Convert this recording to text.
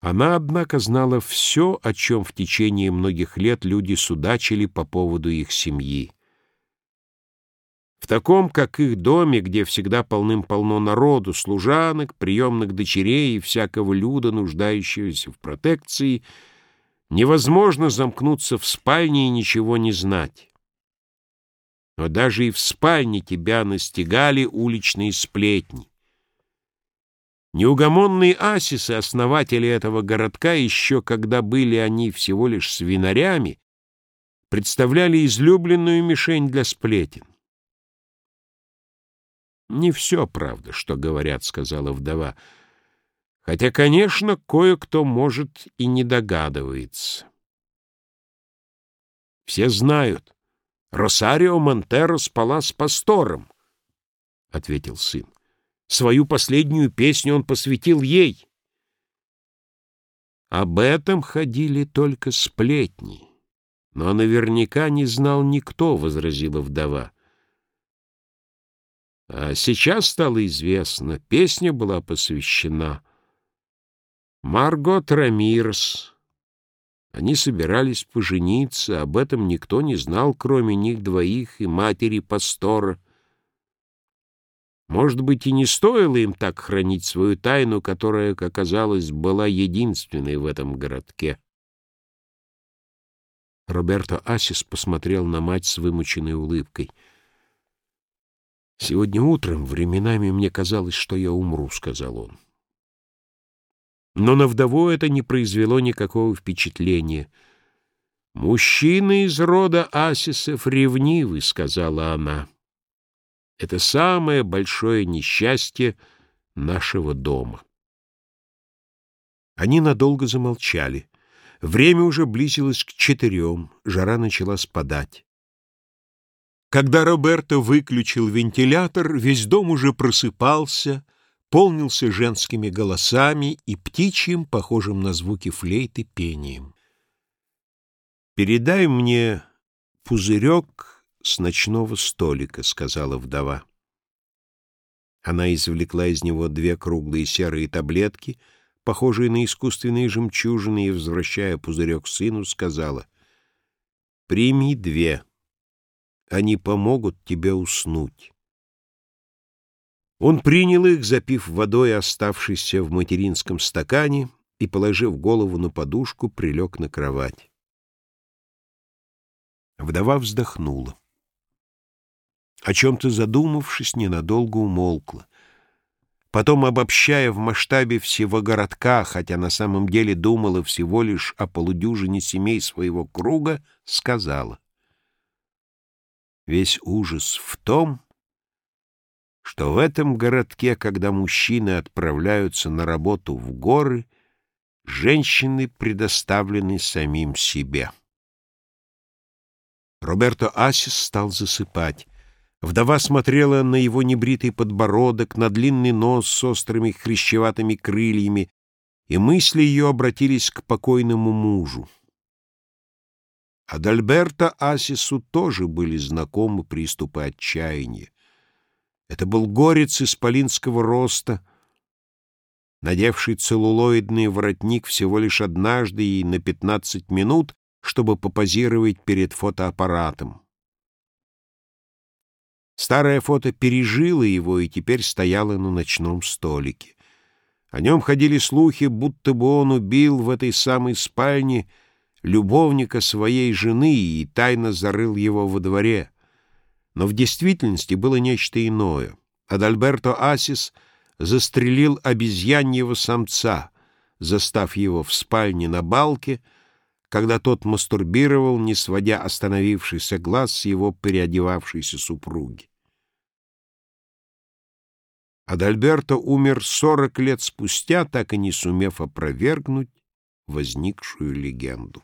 Она, однако, знала все, о чем в течение многих лет люди судачили по поводу их семьи. В таком, как их доме, где всегда полным-полно народу, служанок, приемных дочерей и всякого люда, нуждающегося в протекции, невозможно замкнуться в спальне и ничего не знать. Но даже и в спальне тебя настигали уличные сплетни. Неугомонные асисы, основатели этого городка, еще когда были они всего лишь свинарями, представляли излюбленную мишень для сплетен. «Не все правда, что говорят», — сказала вдова, «хотя, конечно, кое-кто, может, и не догадывается». «Все знают, Росарио Монтеро спала с пастором», — ответил сын. Свою последнюю песню он посвятил ей. Об этом ходили только сплетни. Но наверняка не знал никто, — возразила вдова. А сейчас стало известно, песня была посвящена Маргот Рамирс. Они собирались пожениться, об этом никто не знал, кроме них двоих и матери пастора — может быть, и не стоило им так хранить свою тайну, которая, как оказалось, была единственной в этом городке. Роберто Асис посмотрел на мать с вымученной улыбкой. «Сегодня утром временами мне казалось, что я умру», — сказал он. Но на вдову это не произвело никакого впечатления. «Мужчины из рода Асисов ревнивы», — сказала она. Это самое большое несчастье нашего дома. Они надолго замолчали. Время уже близилось к четырем, жара начала спадать. Когда Роберто выключил вентилятор, весь дом уже просыпался, полнился женскими голосами и птичьим, похожим на звуки флейты, пением. «Передай мне пузырек с ночного столика», — сказала вдова. Она извлекла из него две круглые серые таблетки, похожие на искусственные жемчужины, и, возвращая пузырек сыну, сказала, «Прими две. Они помогут тебе уснуть». Он принял их, запив водой, оставшейся в материнском стакане, и, положив голову на подушку, прилег на кровать. Вдова вздохнула о чем-то задумавшись, ненадолго умолкла. Потом, обобщая в масштабе всего городка, хотя на самом деле думала всего лишь о полудюжине семей своего круга, сказала. Весь ужас в том, что в этом городке, когда мужчины отправляются на работу в горы, женщины предоставлены самим себе. Роберто Асис стал засыпать. Вдова смотрела на его небритый подбородок, на длинный нос с острыми хрящеватыми крыльями, и мысли ее обратились к покойному мужу. Адальберто Асису тоже были знакомы приступы отчаяния. Это был горец исполинского роста, надевший целлулоидный воротник всего лишь однажды и на пятнадцать минут, чтобы попозировать перед фотоаппаратом. Старое фото пережило его и теперь стояло на ночном столике. О нем ходили слухи, будто бы он убил в этой самой спальне любовника своей жены и тайно зарыл его во дворе. Но в действительности было нечто иное. Адальберто Асис застрелил обезьяньего самца, застав его в спальне на балке, когда тот мастурбировал, не сводя остановившийся глаз с его переодевавшейся супруги. Адальберто умер сорок лет спустя, так и не сумев опровергнуть возникшую легенду.